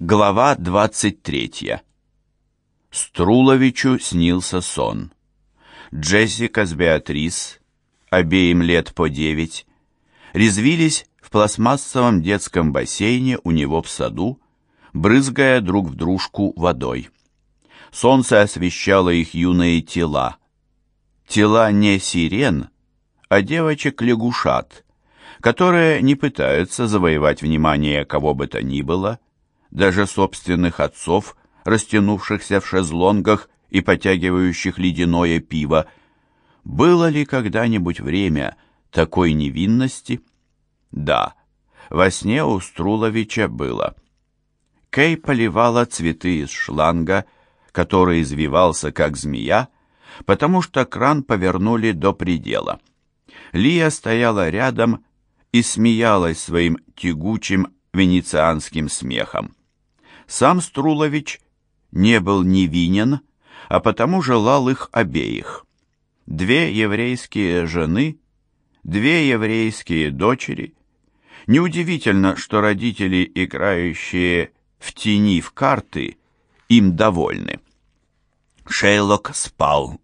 Глава 23. Струловичу снился сон. Джессика с Беатрис, обеим лет по девять, резвились в пластмассовом детском бассейне у него в саду, брызгая друг в дружку водой. Солнце освещало их юные тела. Тела не сирен, а девочек-лягушат, которые не пытаются завоевать внимание кого бы то ни было, даже собственных отцов, растянувшихся в шезлонгах и потягивающих ледяное пиво. Было ли когда-нибудь время такой невинности? Да, во сне у Струловича было. Кей поливала цветы из шланга, который извивался, как змея, потому что кран повернули до предела. Лия стояла рядом и смеялась своим тягучим венецианским смехом. Сам Струлович не был невинен, а потому желал их обеих. Две еврейские жены, две еврейские дочери. Неудивительно, что родители, играющие в тени в карты, им довольны. Шейлок спал.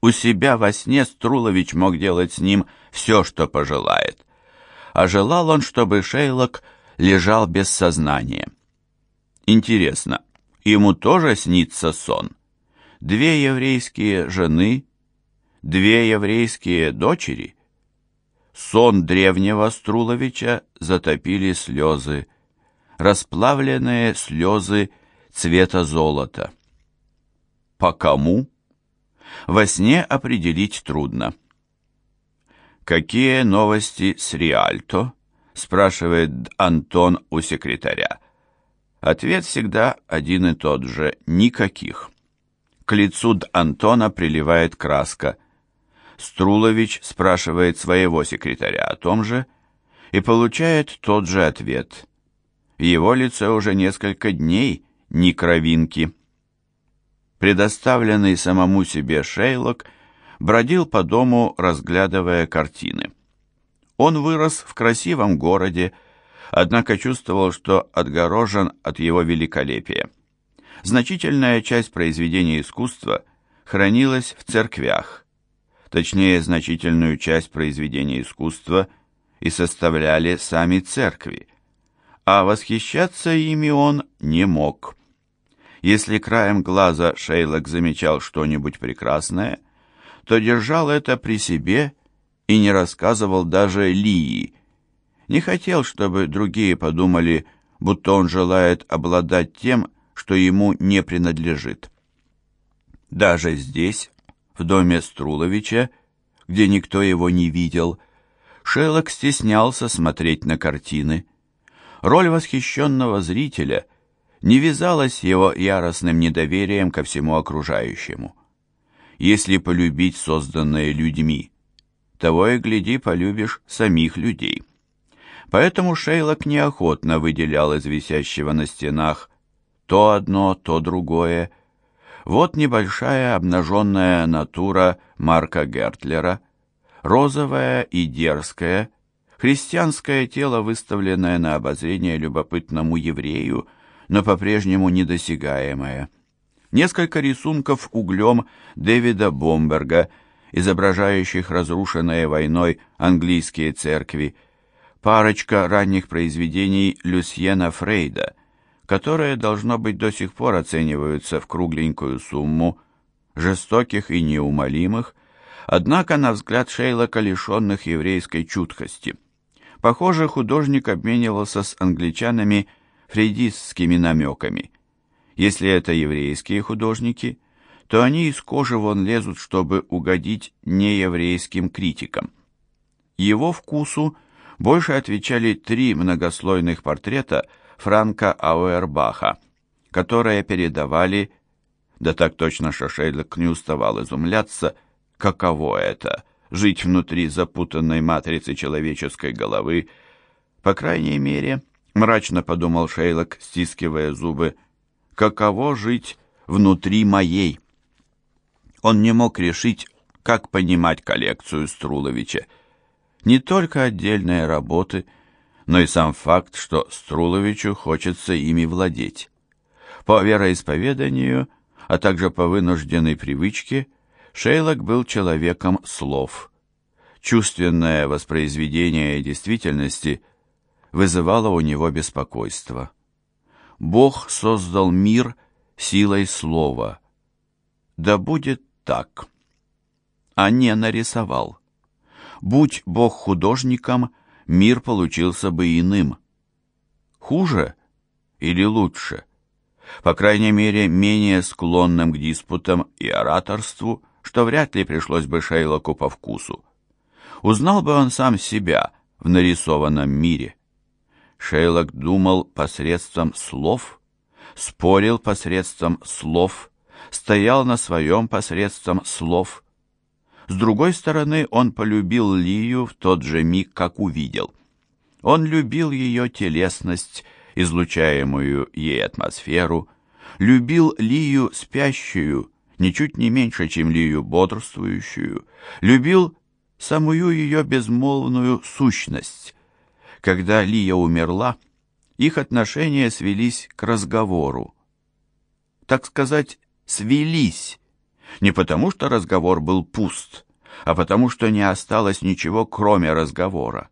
У себя во сне Струлович мог делать с ним все, что пожелает. А желал он, чтобы Шейлок лежал без сознания. Интересно, ему тоже снится сон? Две еврейские жены, две еврейские дочери? Сон древнего Струловича затопили слезы, расплавленные слезы цвета золота. По кому? Во сне определить трудно. «Какие новости с Риальто?» – спрашивает Антон у секретаря. Ответ всегда один и тот же – никаких. К лицу Антона приливает краска. Струлович спрашивает своего секретаря о том же и получает тот же ответ. В его лице уже несколько дней ни кровинки. Предоставленный самому себе Шейлок бродил по дому, разглядывая картины. Он вырос в красивом городе, однако чувствовал, что отгорожен от его великолепия. Значительная часть произведений искусства хранилась в церквях, точнее, значительную часть произведений искусства и составляли сами церкви, а восхищаться ими он не мог. Если краем глаза Шейлок замечал что-нибудь прекрасное, то держал это при себе и не рассказывал даже Лии, не хотел, чтобы другие подумали, будто он желает обладать тем, что ему не принадлежит. Даже здесь, в доме Струловича, где никто его не видел, Шеллок стеснялся смотреть на картины. Роль восхищенного зрителя не вязалась его яростным недоверием ко всему окружающему. Если полюбить созданное людьми, того и гляди полюбишь самих людей. Поэтому Шейлок неохотно выделял из висящего на стенах то одно, то другое. Вот небольшая обнаженная натура Марка Гертлера, розовая и дерзкая, христианское тело, выставленное на обозрение любопытному еврею, но по-прежнему недосягаемое. Несколько рисунков углем Дэвида Бомберга, изображающих разрушенные войной английские церкви, парочка ранних произведений Люсьена Фрейда, которые, должно быть, до сих пор оцениваются в кругленькую сумму, жестоких и неумолимых, однако, на взгляд Шейлока, лишенных еврейской чуткости. Похоже, художник обменивался с англичанами фрейдистскими намеками. Если это еврейские художники, то они из кожи вон лезут, чтобы угодить нееврейским критикам. Его вкусу – больше отвечали три многослойных портрета Франка Ауэрбаха, которые передавали, да так точно, что Шейлок не уставал изумляться, каково это — жить внутри запутанной матрицы человеческой головы. По крайней мере, мрачно подумал Шейлок, стискивая зубы, каково жить внутри моей. Он не мог решить, как понимать коллекцию Струловича — не только отдельные работы, но и сам факт, что Струловичу хочется ими владеть. По вероисповеданию, а также по вынужденной привычке, Шейлок был человеком слов. Чувственное воспроизведение действительности вызывало у него беспокойство. Бог создал мир силой слова. Да будет так. А не нарисовал. Будь Бог художником, мир получился бы иным. Хуже или лучше? По крайней мере, менее склонным к диспутам и ораторству, что вряд ли пришлось бы Шейлоку по вкусу. Узнал бы он сам себя в нарисованном мире. Шейлок думал посредством слов, спорил посредством слов, стоял на своем посредством слов. С другой стороны, он полюбил Лию в тот же миг, как увидел. Он любил ее телесность, излучаемую ей атмосферу, любил Лию спящую, ничуть не меньше, чем Лию бодрствующую, любил самую ее безмолвную сущность. Когда Лия умерла, их отношения свелись к разговору. Так сказать, свелись, не потому что разговор был пуст, а потому что не осталось ничего, кроме разговора.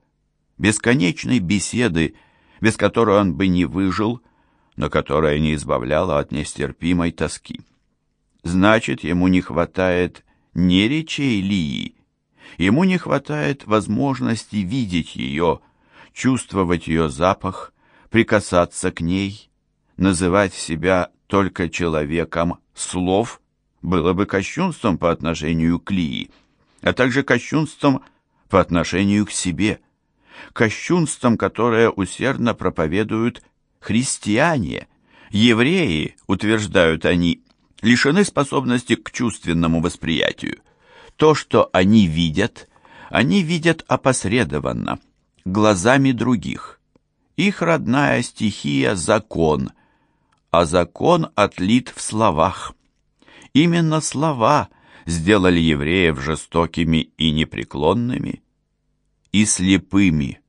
Бесконечной беседы, без которой он бы не выжил, но которая не избавляла от нестерпимой тоски. Значит, ему не хватает не речей Лии, ему не хватает возможности видеть ее, чувствовать ее запах, прикасаться к ней, называть себя только человеком слов было бы кощунством по отношению к Лии, а также кощунством по отношению к себе, кощунством, которое усердно проповедуют христиане, евреи, утверждают они, лишены способности к чувственному восприятию. То, что они видят, они видят опосредованно, глазами других. Их родная стихия – закон, а закон отлит в словах. Именно слова сделали евреев жестокими и непреклонными, и слепыми.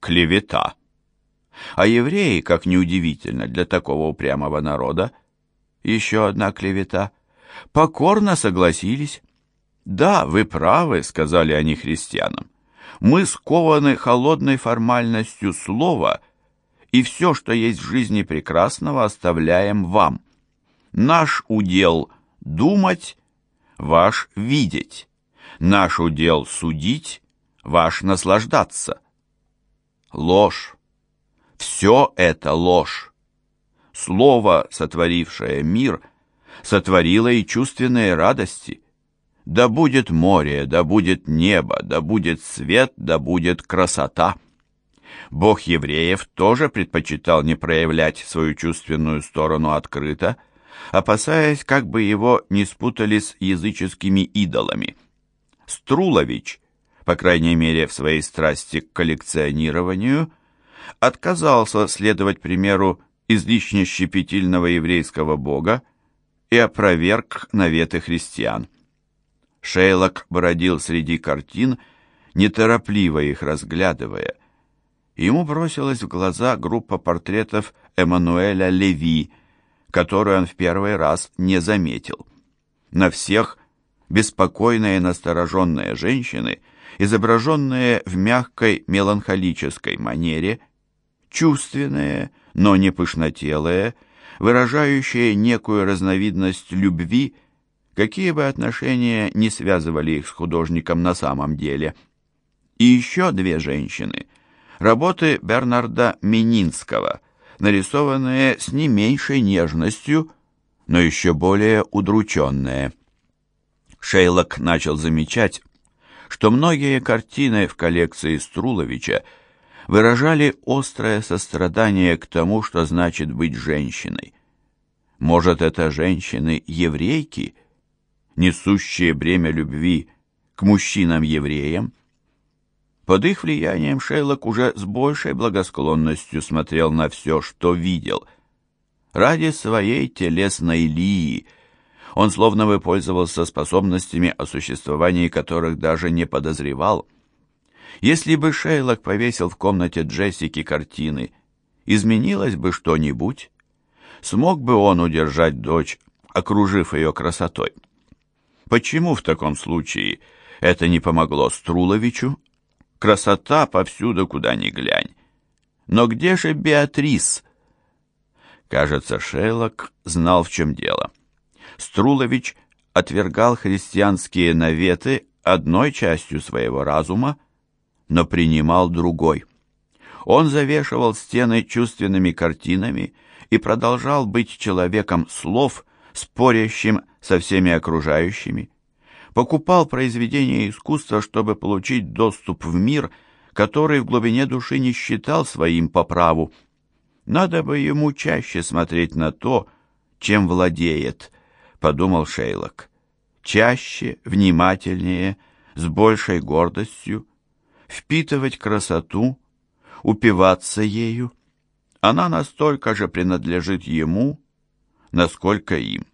Клевета. А евреи, как неудивительно для такого упрямого народа, еще одна клевета, покорно согласились. «Да, вы правы», — сказали они христианам. «Мы скованы холодной формальностью слова, и все, что есть в жизни прекрасного, оставляем вам. Наш удел — думать, ваш — видеть. Наш удел — судить, ваш — наслаждаться». Ложь. Все это ложь. Слово, сотворившее мир, сотворило и чувственные радости. Да будет море, да будет небо, да будет свет, да будет красота. Бог евреев тоже предпочитал не проявлять свою чувственную сторону открыто, опасаясь, как бы его не спутали с языческими идолами. Струлович, по крайней мере в своей страсти к коллекционированию, отказался следовать примеру излишне щепетильного еврейского бога и опроверг наветы христиан. Шейлок бродил среди картин, неторопливо их разглядывая. Ему бросилась в глаза группа портретов Эммануэля Леви, которую он в первый раз не заметил. На всех беспокойные настороженные женщины, изображенные в мягкой меланхолической манере, чувственные, но не пышнотелые, выражающие некую разновидность любви, какие бы отношения не связывали их с художником на самом деле. И еще две женщины, работы Бернарда Мининского, нарисованные с не меньшей нежностью, но еще более удрученные. Шейлок начал замечать, что многие картины в коллекции Струловича – выражали острое сострадание к тому, что значит быть женщиной. Может, это женщины-еврейки, несущие бремя любви к мужчинам-евреям? Под их влиянием Шейлок уже с большей благосклонностью смотрел на все, что видел. Ради своей телесной лии он словно бы пользовался способностями, о существовании которых даже не подозревал – Если бы Шейлок повесил в комнате Джессики картины, изменилось бы что-нибудь? Смог бы он удержать дочь, окружив ее красотой? Почему в таком случае это не помогло Струловичу? Красота повсюду, куда ни глянь. Но где же Беатрис? Кажется, Шейлок знал, в чем дело. Струлович отвергал христианские наветы одной частью своего разума, но принимал другой. Он завешивал стены чувственными картинами и продолжал быть человеком слов, спорящим со всеми окружающими. Покупал произведения искусства, чтобы получить доступ в мир, который в глубине души не считал своим по праву. Надо бы ему чаще смотреть на то, чем владеет, подумал Шейлок. Чаще, внимательнее, с большей гордостью, впитывать красоту, упиваться ею. Она настолько же принадлежит ему, насколько им.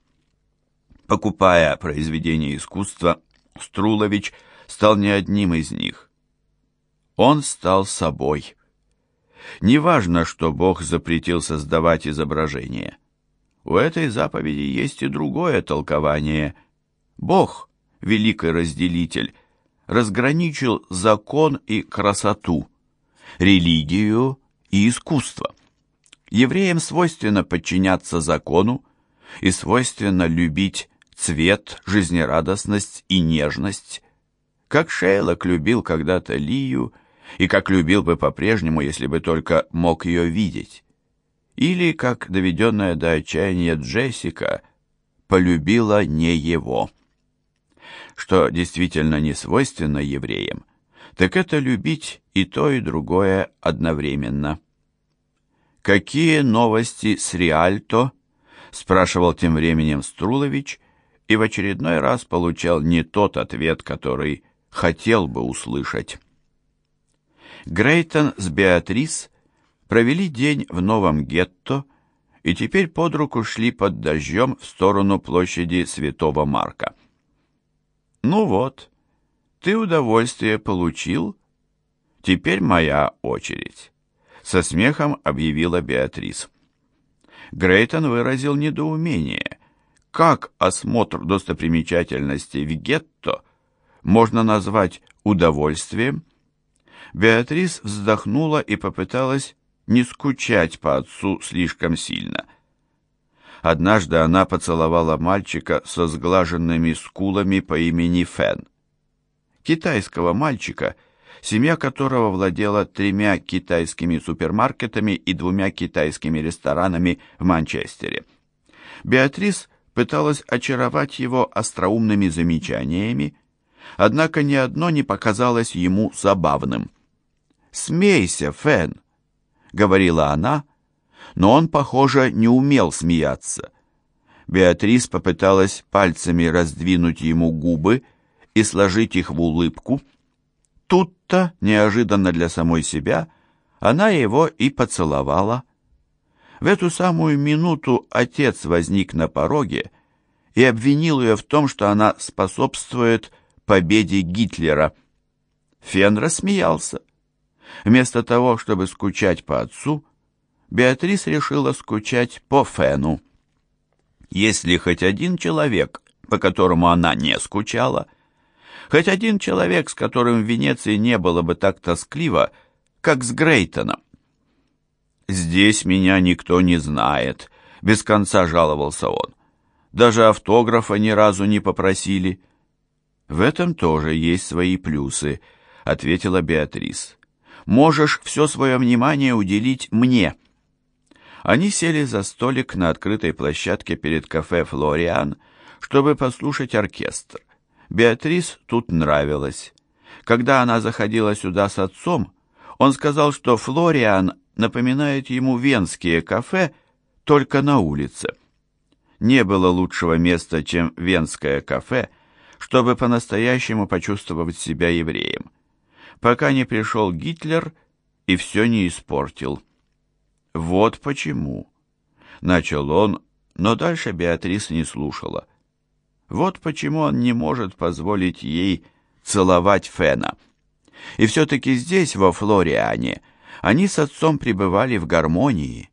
Покупая произведения искусства, Струлович стал не одним из них. Он стал собой. Неважно, что Бог запретил создавать изображения. У этой заповеди есть и другое толкование. Бог, великий разделитель, разграничил закон и красоту, религию и искусство. Евреям свойственно подчиняться закону и свойственно любить цвет, жизнерадостность и нежность, как Шейлок любил когда-то Лию и как любил бы по-прежнему, если бы только мог ее видеть. Или, как доведенная до отчаяния Джессика, полюбила не его что действительно не свойственно евреям, так это любить и то, и другое одновременно. «Какие новости с Риальто?» – спрашивал тем временем Струлович, и в очередной раз получал не тот ответ, который хотел бы услышать. Грейтон с Беатрис провели день в новом гетто и теперь под руку шли под дождем в сторону площади Святого Марка. «Ну вот, ты удовольствие получил, теперь моя очередь», — со смехом объявила Беатрис. Грейтон выразил недоумение. Как осмотр достопримечательностей в гетто можно назвать удовольствием? Беатрис вздохнула и попыталась не скучать по отцу слишком сильно. Однажды она поцеловала мальчика со сглаженными скулами по имени Фен. Китайского мальчика, семья которого владела тремя китайскими супермаркетами и двумя китайскими ресторанами в Манчестере. Беатрис пыталась очаровать его остроумными замечаниями, однако ни одно не показалось ему забавным. «Смейся, Фен!» — говорила она, но он, похоже, не умел смеяться. Беатрис попыталась пальцами раздвинуть ему губы и сложить их в улыбку. Тут-то, неожиданно для самой себя, она его и поцеловала. В эту самую минуту отец возник на пороге и обвинил ее в том, что она способствует победе Гитлера. Фен рассмеялся. Вместо того, чтобы скучать по отцу, Беатрис решила скучать по Фену. Если хоть один человек, по которому она не скучала, хоть один человек, с которым в Венеции не было бы так тоскливо, как с Грейтоном. «Здесь меня никто не знает», — без конца жаловался он. «Даже автографа ни разу не попросили». «В этом тоже есть свои плюсы», — ответила Беатрис. «Можешь все свое внимание уделить мне». Они сели за столик на открытой площадке перед кафе «Флориан», чтобы послушать оркестр. Беатрис тут нравилась. Когда она заходила сюда с отцом, он сказал, что «Флориан» напоминает ему венские кафе, только на улице. Не было лучшего места, чем венское кафе, чтобы по-настоящему почувствовать себя евреем. Пока не пришел Гитлер и все не испортил. «Вот почему», — начал он, но дальше Беатрис не слушала. «Вот почему он не может позволить ей целовать Фена. И все-таки здесь, во Флориане, они с отцом пребывали в гармонии.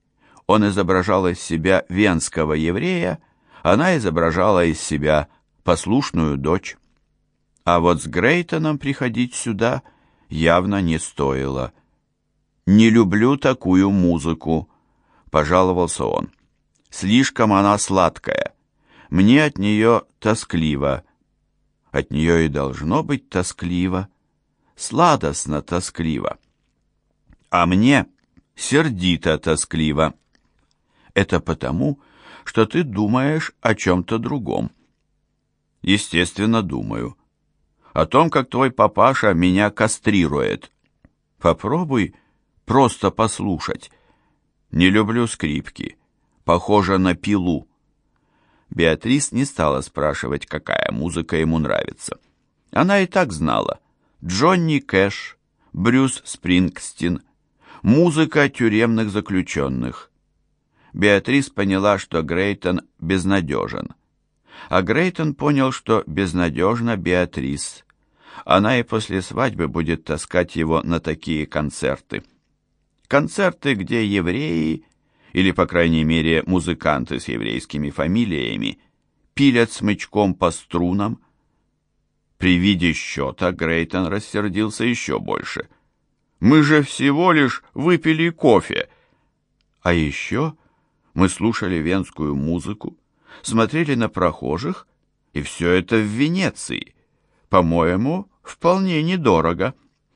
Он изображал из себя венского еврея, она изображала из себя послушную дочь. А вот с Грейтоном приходить сюда явно не стоило. «Не люблю такую музыку», — пожаловался он. «Слишком она сладкая. Мне от нее тоскливо». От нее и должно быть тоскливо, сладостно тоскливо. А мне сердито тоскливо. Это потому, что ты думаешь о чем-то другом. Естественно, думаю. О том, как твой папаша меня кастрирует. Попробуй просто послушать. Не люблю скрипки. Похоже на пилу. Беатрис не стала спрашивать, какая музыка ему нравится. Она и так знала. Джонни Кэш, Брюс Спрингстин, музыка тюремных заключенных. Беатрис поняла, что Грейтон безнадежен. А Грейтон понял, что безнадежна Беатрис. Она и после свадьбы будет таскать его на такие концерты. Концерты, где евреи или, по крайней мере, музыканты с еврейскими фамилиями, пилят смычком по струнам. При виде счета Грейтон рассердился еще больше. «Мы же всего лишь выпили кофе!» А еще мы слушали венскую музыку, смотрели на прохожих, и все это в Венеции. По-моему, вполне недорого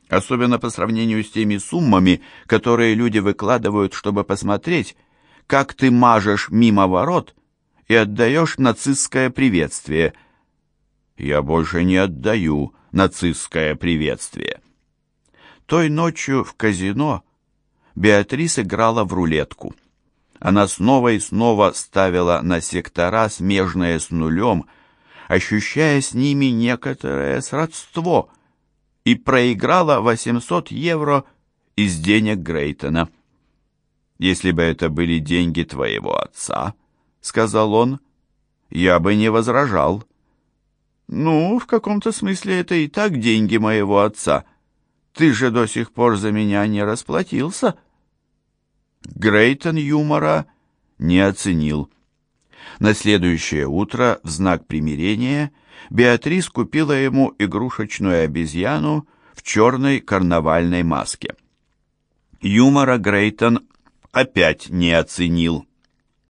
особенно по сравнению с теми суммами, которые люди выкладывают, чтобы посмотреть, как ты мажешь мимо ворот и отдаешь нацистское приветствие. Я больше не отдаю нацистское приветствие. Той ночью в казино Беатрис играла в рулетку. Она снова и снова ставила на сектора, смежные с нулем, ощущая с ними некоторое сродство, и проиграла 800 евро из денег Грейтона. «Если бы это были деньги твоего отца», — сказал он, — «я бы не возражал». «Ну, в каком-то смысле это и так деньги моего отца. Ты же до сих пор за меня не расплатился». Грейтон юмора не оценил. На следующее утро, в знак примирения, Беатрис купила ему игрушечную обезьяну в черной карнавальной маске. Юмора Грейтон опять не оценил.